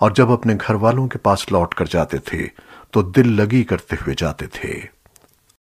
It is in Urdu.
اور جب اپنے گھر والوں کے پاس لوٹ کر جاتے تھے تو دل لگی کرتے ہوئے جاتے تھے۔